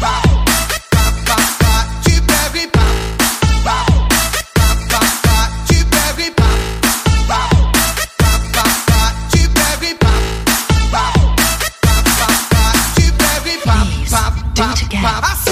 pop, pop, pop, pop.